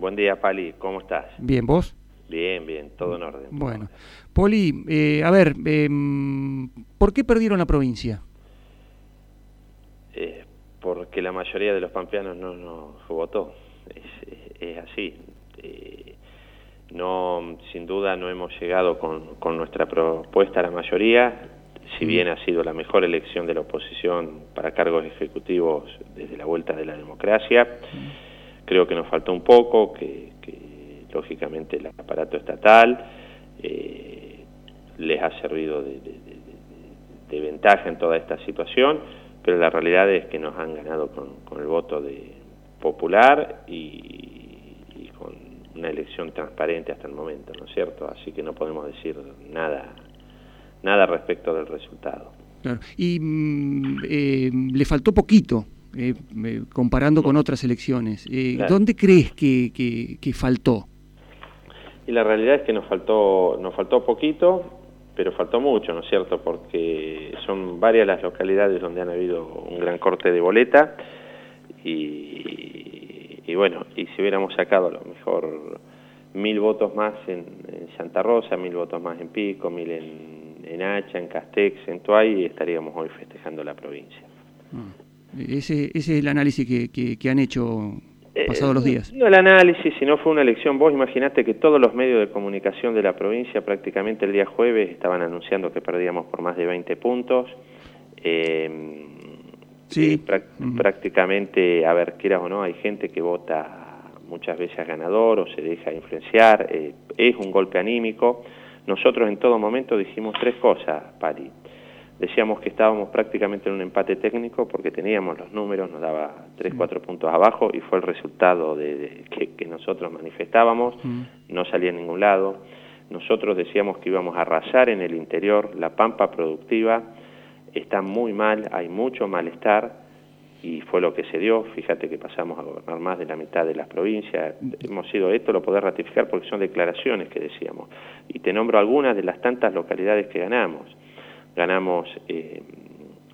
Buen día, Pali. ¿Cómo estás? Bien, ¿vos? Bien, bien, todo en orden. Bueno. Poli, eh, a ver, eh, ¿por qué perdieron la provincia? Eh, porque la mayoría de los pampeanos no nos votó. Es, es así. Eh, no, sin duda no hemos llegado con, con nuestra propuesta a la mayoría, si bien ha sido la mejor elección de la oposición para cargos ejecutivos desde la vuelta de la democracia. Creo que nos faltó un poco, que, que lógicamente el aparato estatal eh, les ha servido de, ventaja en toda esta situación, pero la realidad es que nos han ganado con, el voto de popular y, con una elección transparente hasta el momento, ¿no es cierto? Así que no podemos decir nada nada respecto del resultado. Y mm, eh, le faltó poquito, eh, comparando con otras elecciones. Eh, claro. ¿Dónde crees que, que, que, faltó? Y la realidad es que nos faltó, nos faltó poquito, pero faltó mucho, ¿no es cierto? Porque son varias las localidades donde han habido un gran corte de boleta y, y bueno, y si hubiéramos sacado a lo mejor mil votos más en, en Santa Rosa, mil votos más en Pico, mil en en Hacha, en Castex, en Tuay, estaríamos hoy festejando la provincia. Ah, ese, ese, es el análisis que, que, que han hecho pasados eh, los días. No el análisis, sino fue una elección. Vos imaginaste que todos los medios de comunicación de la provincia prácticamente el día jueves estaban anunciando que perdíamos por más de 20 puntos. Eh, sí. Prá uh -huh. Prácticamente, a ver, quieras o no, hay gente que vota muchas veces ganador o se deja influenciar. Eh, es un golpe anímico. Nosotros en todo momento dijimos tres cosas, Pali. Decíamos que estábamos prácticamente en un empate técnico porque teníamos los números, nos daba tres, cuatro puntos abajo y fue el resultado de, de que, que, nosotros manifestábamos, mm. no salía en ningún lado. Nosotros decíamos que íbamos a arrasar en el interior, la pampa productiva está muy mal, hay mucho malestar, y fue lo que se dio, fíjate que pasamos a gobernar más de la mitad de las provincias, hemos sido esto, lo podés ratificar porque son declaraciones que decíamos, y te nombro algunas de las tantas localidades que ganamos, ganamos eh,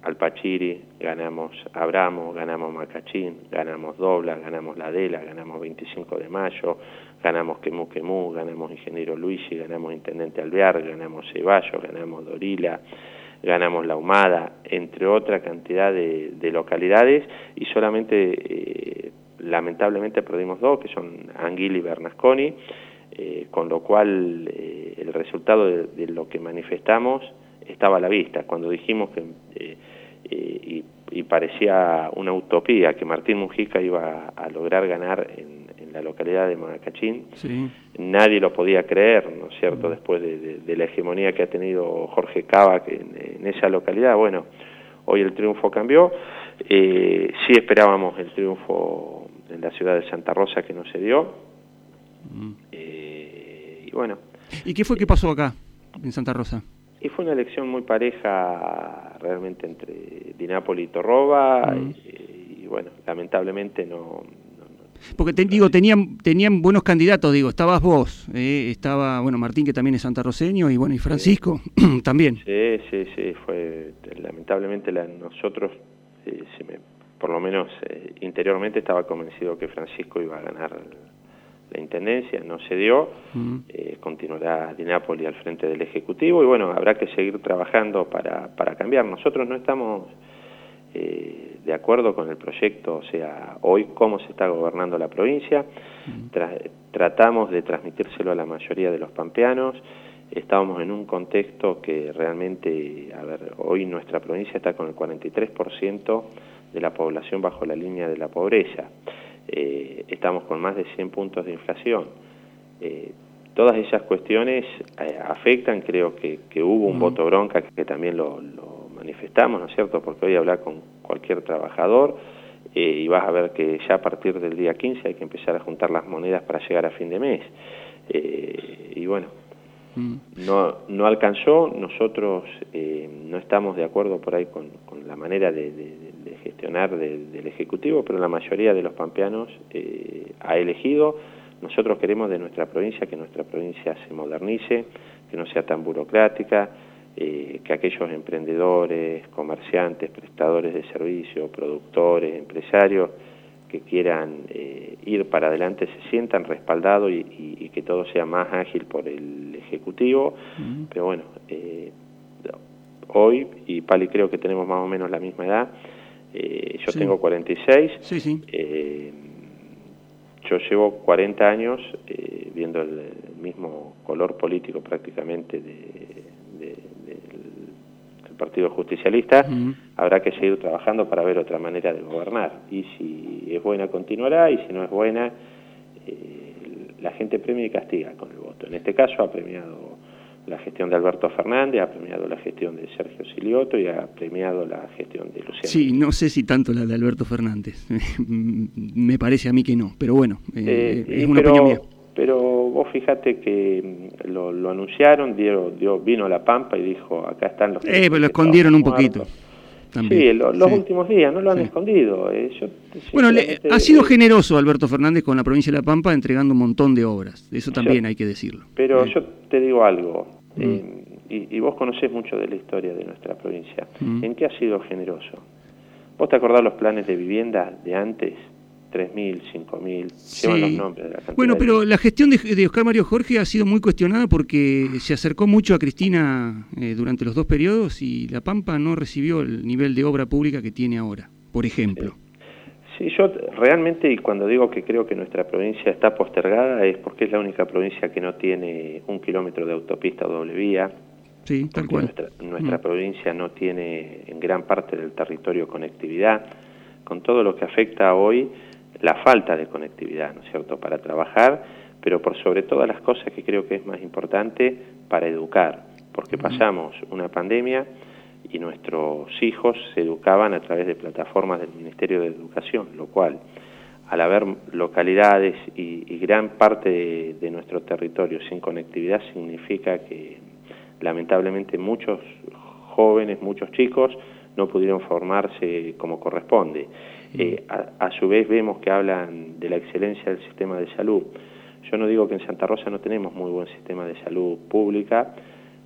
Alpachiri, ganamos Abramo, ganamos Macachín, ganamos Dobla, ganamos La Adela, ganamos 25 de Mayo, ganamos Quemú Quemú, ganamos Ingeniero Luigi, ganamos Intendente Alvear, ganamos Ceballos, ganamos Dorila, ganamos La Humada, entre otra cantidad de, de localidades, y solamente, eh, lamentablemente, perdimos dos, que son Anguil y Bernasconi, eh, con lo cual el resultado de, lo que manifestamos estaba a la vista. Cuando dijimos que, eh, eh, y, y, parecía una utopía, que Martín Mujica iba a, a lograr ganar en la localidad de Macachín. Sí. Nadie lo podía creer, ¿no es cierto?, después de, de, de la hegemonía que ha tenido Jorge Cava en, en, esa localidad. Bueno, hoy el triunfo cambió. Eh, sí esperábamos el triunfo en la ciudad de Santa Rosa que no se dio. Mm. Eh, y bueno. ¿Y qué fue que pasó acá, en Santa Rosa? Y fue una elección muy pareja realmente entre Dinápoli y Torroba. Mm. Y, y bueno, lamentablemente no porque te digo, tenían, tenían buenos candidatos, digo, estabas vos, eh, estaba, bueno, Martín que también es santarroceño y bueno, y Francisco sí. también. Sí, sí, sí, fue, lamentablemente la, nosotros, eh, si me, por lo menos eh, interiormente estaba convencido que Francisco iba a ganar la intendencia, no se dio, mm. eh, continuará Dinápoli al frente del Ejecutivo y bueno, habrá que seguir trabajando para, para cambiar. Nosotros no estamos eh, de acuerdo con el proyecto, o sea, hoy cómo se está gobernando la provincia, Tra tratamos de transmitírselo a la mayoría de los pampeanos, estábamos en un contexto que realmente, a ver, hoy nuestra provincia está con el 43% de la población bajo la línea de la pobreza, eh, estamos con más de 100 puntos de inflación, eh, todas esas cuestiones eh, afectan, creo que, que hubo un voto bronca que, que también lo, lo manifestamos, ¿no es cierto? Porque hoy hablar con cualquier trabajador eh, y vas a ver que ya a partir del día 15 hay que empezar a juntar las monedas para llegar a fin de mes. Eh, y bueno. No, no alcanzó, nosotros eh, no estamos de acuerdo por ahí con, con la manera de, gestionar de, del Ejecutivo, pero la mayoría de los pampeanos eh, ha elegido. Nosotros queremos de nuestra provincia que nuestra provincia se modernice, que no sea tan burocrática, eh, que aquellos emprendedores, comerciantes, prestadores de servicios, productores, empresarios, que quieran eh, ir para adelante se sientan respaldados y, que todo sea más ágil por el Ejecutivo. Pero bueno, eh, hoy, y Pali creo que tenemos más o menos la misma edad, eh, yo tengo 46, sí, sí. yo llevo 40 años viendo el, mismo color político prácticamente del Partido Justicialista, habrá que seguir trabajando para ver otra manera de gobernar. Y si es buena, continuará, y si no es buena, eh, la gente premia y castiga con. En este caso ha premiado la gestión de Alberto Fernández, ha premiado la gestión de Sergio Silioto y ha premiado la gestión de Luciano. Sí, no sé si tanto la de Alberto Fernández, me parece a mí que no, pero bueno, eh, eh, es una opinión mía pero vos fíjate que mm, lo, anunciaron, dio, dio, vino a La Pampa y dijo, acá están los... Eh, pero lo escondieron un poquito. Sí, los últimos días, no lo han escondido. Eh, bueno, ha sido generoso Alberto Fernández con la provincia de La Pampa entregando un montón de obras, eso también hay que decirlo. Pero eh. yo te digo algo, mm. eh, y, vos conocés mucho de la historia de nuestra provincia, mm. ¿en qué ha sido generoso? ¿Vos te acordás los planes de vivienda de antes? 3.000, 5.000, llevan los nombres de la Bueno, pero la gestión de, Oscar Mario Jorge ha sido muy cuestionada porque se acercó mucho a Cristina eh, durante los dos periodos y La Pampa no recibió el nivel de obra pública que tiene ahora, por ejemplo. Sí. yo realmente, y cuando digo que creo que nuestra provincia está postergada, es porque es la única provincia que no tiene un kilómetro de autopista doble vía. Sí, tal cual. Nuestra, mm. provincia no tiene en gran parte del territorio conectividad, con todo lo que afecta hoy la falta de conectividad, ¿no es cierto?, para trabajar, pero por sobre todas las cosas que creo que es más importante, para educar, porque pasamos una pandemia y nuestros hijos se educaban a través de plataformas del Ministerio de Educación, lo cual, al haber localidades y, gran parte de, nuestro territorio sin conectividad, significa que lamentablemente muchos jóvenes, muchos chicos, no pudieron formarse como corresponde. Eh, a, su vez vemos que hablan de la excelencia del sistema de salud. Yo no digo que en Santa Rosa no tenemos muy buen sistema de salud pública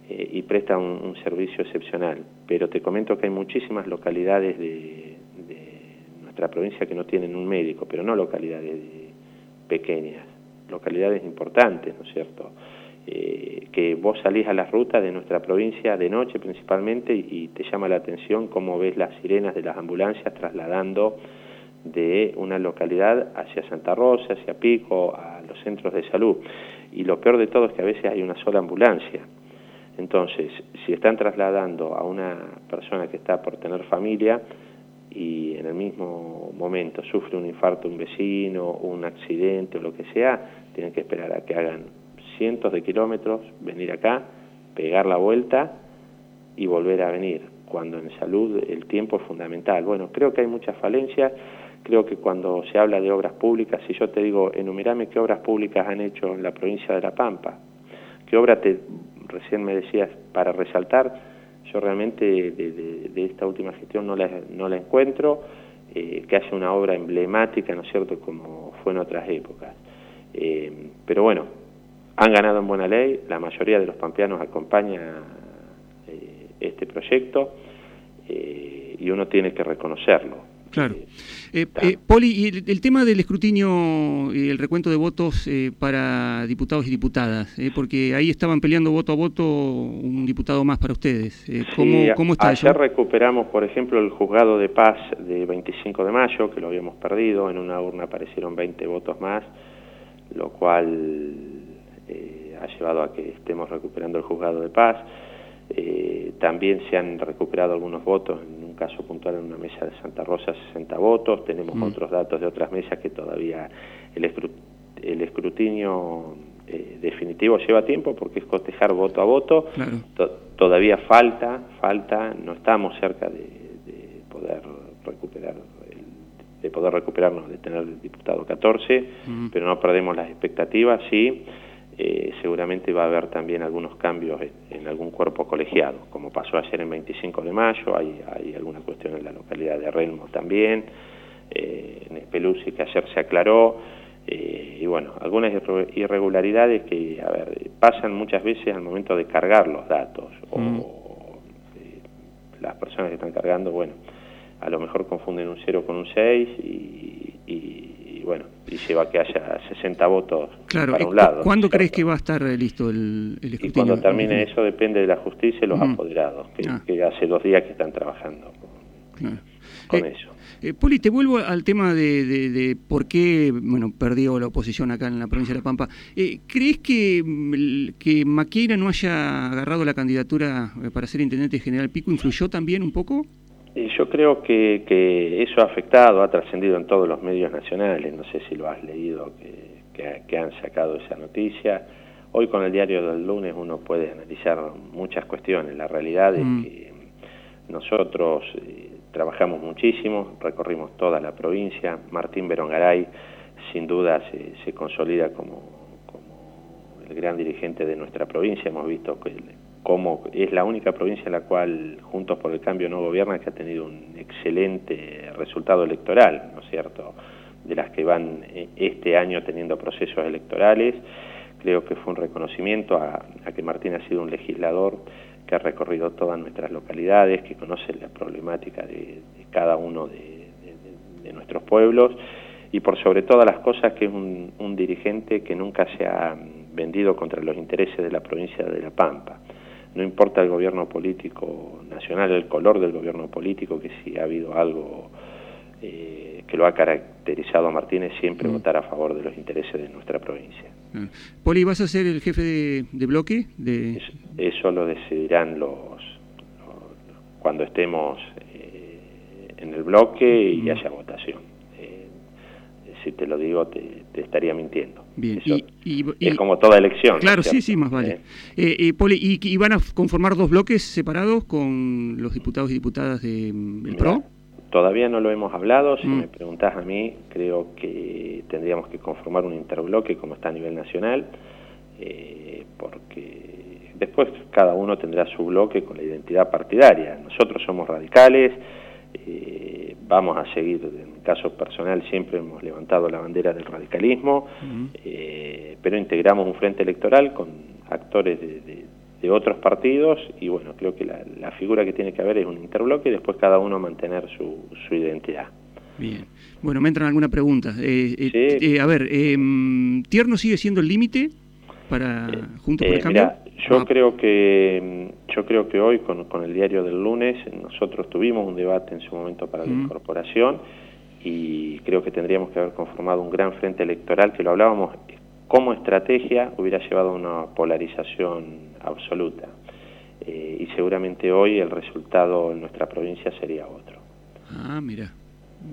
eh, y presta un, servicio excepcional, pero te comento que hay muchísimas localidades de, nuestra provincia que no tienen un médico, pero no localidades pequeñas, localidades importantes, ¿no es cierto? Eh, que vos salís a las rutas de nuestra provincia de noche principalmente y, te llama la atención cómo ves las sirenas de las ambulancias trasladando de una localidad hacia Santa Rosa, hacia Pico, a los centros de salud. Y lo peor de todo es que a veces hay una sola ambulancia. Entonces, si están trasladando a una persona que está por tener familia y en el mismo momento sufre un infarto un vecino, un accidente o lo que sea, tienen que esperar a que hagan cientos de kilómetros, venir acá, pegar la vuelta y volver a venir, cuando en salud el tiempo es fundamental. Bueno, creo que hay muchas falencias, creo que cuando se habla de obras públicas, si yo te digo, enumerame qué obras públicas han hecho en la provincia de La Pampa, qué obra te, recién me decías, para resaltar, yo realmente de, esta última gestión no la, no la encuentro, eh, que haya una obra emblemática, ¿no es cierto?, como fue en otras épocas. Eh, pero bueno, han ganado en buena ley, la mayoría de los pampeanos acompaña eh, este proyecto eh, y uno tiene que reconocerlo. Claro. Eh, Poli, y el, tema del escrutinio y el recuento de votos para diputados y diputadas, porque ahí estaban peleando voto a voto un diputado más para ustedes. ¿cómo, ¿Cómo está ayer recuperamos, por ejemplo, el juzgado de paz de 25 de mayo, que lo habíamos perdido, en una urna aparecieron 20 votos más, lo cual eh, ha llevado a que estemos recuperando el juzgado de paz. Eh, también se han recuperado algunos votos, en un caso puntual en una mesa de Santa Rosa 60 votos, tenemos mm. otros datos de otras mesas que todavía el, escrutinio eh, definitivo lleva tiempo porque es cotejar voto a voto, todavía falta, falta, no estamos cerca de, poder recuperar de poder recuperarnos, de tener el diputado 14, mm. pero no perdemos las expectativas, sí, eh, seguramente va a haber también algunos cambios en algún cuerpo colegiado, como pasó ayer en 25 de mayo, hay, hay alguna cuestión en la localidad de Relmo también, eh, en Espeluzzi que ayer se aclaró, eh, y bueno, algunas irregularidades que, a ver, pasan muchas veces al momento de cargar los datos, o mm. las personas que están cargando, bueno, a lo mejor confunden un 0 con un 6 y bueno, y lleva que haya 60 votos claro, para un lado. ¿Cuándo crees que va a estar listo el, el escrutinio? Y cuando termine eso depende de la justicia y los apoderados, ah. que, hace dos días que están trabajando con, eh, eso. Eh, Poli, te vuelvo al tema de, por qué bueno, perdió la oposición acá en la provincia de La Pampa. Eh, ¿Crees que, mm, que Maqueira no haya agarrado la candidatura para ser intendente general Pico influyó también un poco? Yo creo que, que, eso ha afectado, ha trascendido en todos los medios nacionales, no sé si lo has leído, que, que, han sacado esa noticia. Hoy con el diario del lunes uno puede analizar muchas cuestiones. La realidad es mm. que nosotros eh, trabajamos muchísimo, recorrimos toda la provincia. Martín Berongaray sin duda se, se consolida como, como, el gran dirigente de nuestra provincia. Hemos visto que como es la única provincia en la cual Juntos por el Cambio no gobierna que ha tenido un excelente resultado electoral, ¿no es cierto?, de las que van eh, este año teniendo procesos electorales. Creo que fue un reconocimiento a, que Martín ha sido un legislador que ha recorrido todas nuestras localidades, que conoce la problemática de, cada uno de, nuestros pueblos y por sobre todas las cosas que es un, un dirigente que nunca se ha vendido contra los intereses de la provincia de La Pampa no importa el gobierno político nacional, el color del gobierno político, que si ha habido algo eh, que lo ha caracterizado a Martínez, siempre mm. votar a favor de los intereses de nuestra provincia. Ah. Poli, ¿vas a ser el jefe de, bloque? De... Eso, lo decidirán los, cuando estemos eh, en el bloque y mm. haya votación si te lo digo te, estaría mintiendo. Bien. y, es como toda elección. Claro, sí, sí, más vale. Eh, eh, Poli, y, van a conformar dos bloques separados con los diputados y diputadas del PRO? Todavía no lo hemos hablado, si mm. me preguntás a mí, creo que tendríamos que conformar un interbloque como está a nivel nacional, eh, porque después cada uno tendrá su bloque con la identidad partidaria. Nosotros somos radicales, vamos a seguir, caso personal siempre hemos levantado la bandera del radicalismo, eh, pero integramos un frente electoral con actores de, otros partidos y bueno, creo que la, figura que tiene que haber es un interbloque y después cada uno mantener su, su identidad. Bien. Bueno, me entran alguna pregunta. Eh, eh, a ver, ¿Tierno sigue siendo el límite para Juntos por el Cambio? Yo ah. creo que yo creo que hoy con, con, el diario del lunes nosotros tuvimos un debate en su momento para la mm. incorporación y creo que tendríamos que haber conformado un gran frente electoral que lo hablábamos como estrategia hubiera llevado a una polarización absoluta eh, y seguramente hoy el resultado en nuestra provincia sería otro. Ah, mira,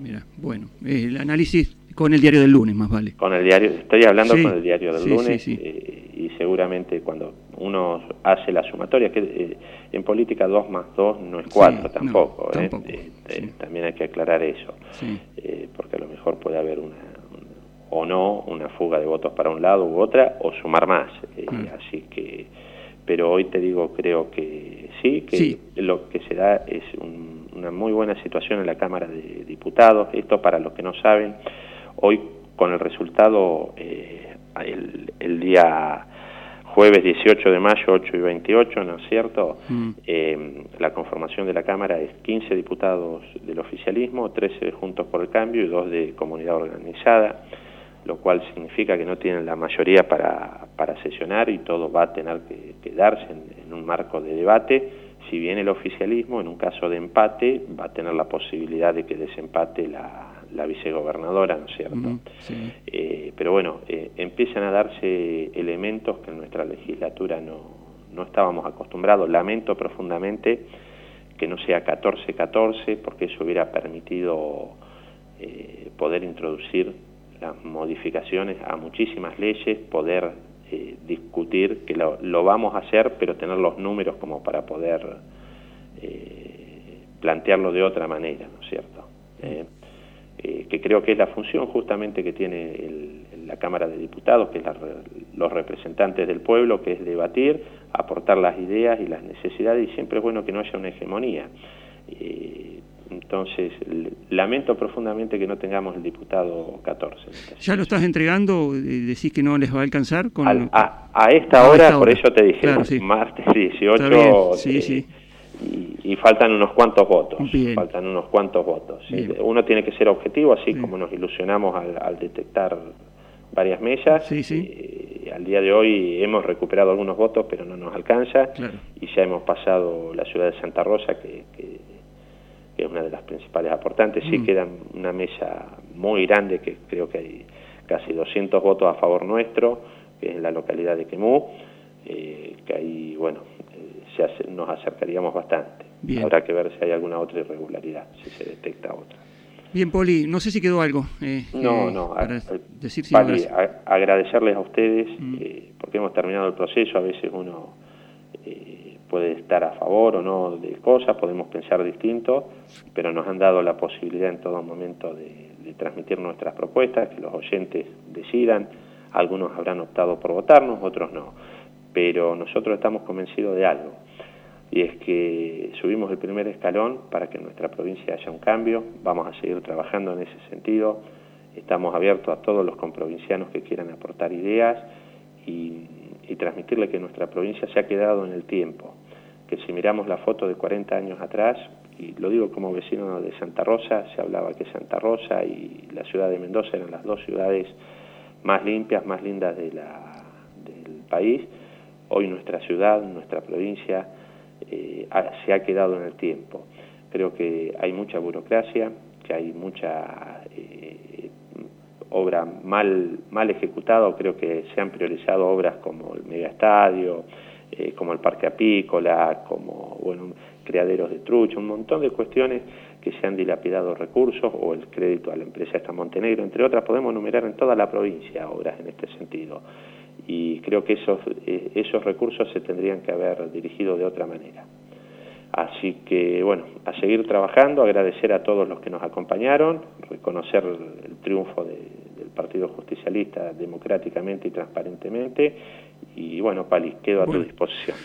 mira, bueno, el análisis con el diario del lunes más vale. Con el diario, estoy hablando con el diario del lunes eh, y seguramente cuando uno hace la sumatoria, que eh, en política 2 más 2 no es 4 tampoco, ¿eh? Eh, también hay que aclarar eso, porque a lo mejor puede haber una, o no una fuga de votos para un lado u otra, o sumar más, así que, pero hoy te digo, creo que sí, que lo que se da es una muy buena situación en la Cámara de Diputados, esto para los que no saben, hoy con el resultado el, el día jueves 18 de mayo, 8 y 28, ¿no es cierto? Mm. Eh, la conformación de la Cámara es 15 diputados del oficialismo, 13 Juntos por el Cambio y 2 de Comunidad Organizada, lo cual significa que no tienen la mayoría para, para sesionar y todo va a tener que, quedarse en, un marco de debate. Si bien el oficialismo, en un caso de empate, va a tener la posibilidad de que desempate la, la vicegobernadora, ¿no es cierto? Eh, pero bueno, eh, empiezan a darse elementos que en nuestra legislatura no, no estábamos acostumbrados. Lamento profundamente que no sea 14-14, porque eso hubiera permitido eh, poder introducir las modificaciones a muchísimas leyes, poder discutir, que lo, lo, vamos a hacer, pero tener los números como para poder plantearlo de otra manera, ¿no es cierto? Eh, que creo que es la función justamente que tiene la Cámara de Diputados, que es los representantes del pueblo, que es debatir, aportar las ideas y las necesidades, y siempre es bueno que no haya una hegemonía. Eh, entonces, lamento profundamente que no tengamos el diputado 14. ¿Ya lo estás entregando? ¿Decís que no les va a alcanzar? Con... a, esta hora, por eso te dije, martes 18, sí, sí y, faltan unos cuantos votos, faltan unos cuantos votos. Uno tiene que ser objetivo, así como nos ilusionamos al, detectar varias mesas. Eh, al día de hoy hemos recuperado algunos votos, pero no nos alcanza, y ya hemos pasado la ciudad de Santa Rosa, que, es una de las principales aportantes. Sí mm. queda una mesa muy grande, que creo que hay casi 200 votos a favor nuestro, que es en la localidad de Quemú, eh, que ahí, bueno, nos acercaríamos bastante. Habrá que ver si hay alguna otra irregularidad, si se detecta otra. Bien, Poli, no sé si quedó algo. Eh, no, eh, no. decir si agradecerles a ustedes mm. eh, porque hemos terminado el proceso. A veces uno puede estar a favor o no de cosas, podemos pensar distinto, pero nos han dado la posibilidad en todo momento de, de transmitir nuestras propuestas, que los oyentes decidan. Algunos habrán optado por votarnos, otros no. Pero nosotros estamos convencidos de algo y es que subimos el primer escalón para que en nuestra provincia haya un cambio, vamos a seguir trabajando en ese sentido, estamos abiertos a todos los comprovincianos que quieran aportar ideas y, transmitirle que nuestra provincia se ha quedado en el tiempo, que si miramos la foto de 40 años atrás, y lo digo como vecino de Santa Rosa, se hablaba que Santa Rosa y la ciudad de Mendoza eran las dos ciudades más limpias, más lindas del país, hoy nuestra ciudad, nuestra provincia, eh, se ha quedado en el tiempo. Creo que hay mucha burocracia, que hay mucha eh, obra mal, mal ejecutada, creo que se han priorizado obras como el megaestadio, eh, como el parque apícola, como bueno, criaderos de trucha, un montón de cuestiones que se han dilapidado recursos o el crédito a la empresa esta Montenegro, entre otras, podemos enumerar en toda la provincia obras en este sentido y creo que esos, eh, esos recursos se tendrían que haber dirigido de otra manera. Así que, bueno, a seguir trabajando, agradecer a todos los que nos acompañaron, reconocer el triunfo del Partido Justicialista democráticamente y transparentemente, y bueno, Pali, quedo a tu disposición.